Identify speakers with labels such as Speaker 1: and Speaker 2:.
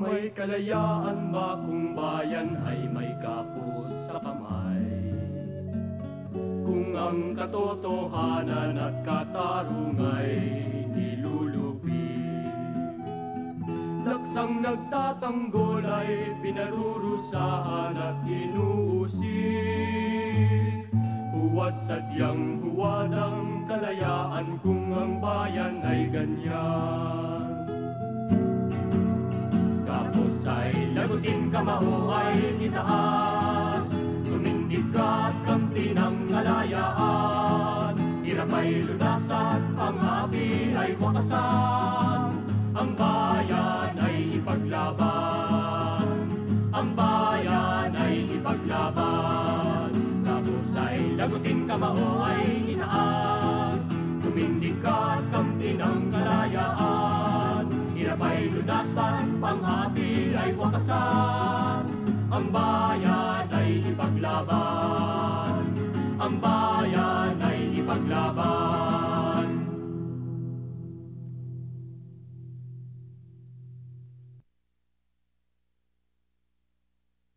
Speaker 1: May kalayaan ba kung bayan ay may kapos sa kamay? Kung ang katotohanan at katarungay nilulupi Laksang nagtatanggol ay pinarurusahan at inuusik Huwat sadyang huwad ang kalayaan kung ang bayan ay ganyan kamao ay itaas Tumindig ka at kamti ng kalayaan Hirap ay lunasan, ang api ay wakasan. Ang bayan ay ipaglaban. Ang bayan ay ipaglaban. Tapos ay lagutin kamao ay itaas Tumindig ka at kamti ng kalayaan Hirap ay lunasan, pang-api ay wakasan. Ang bayan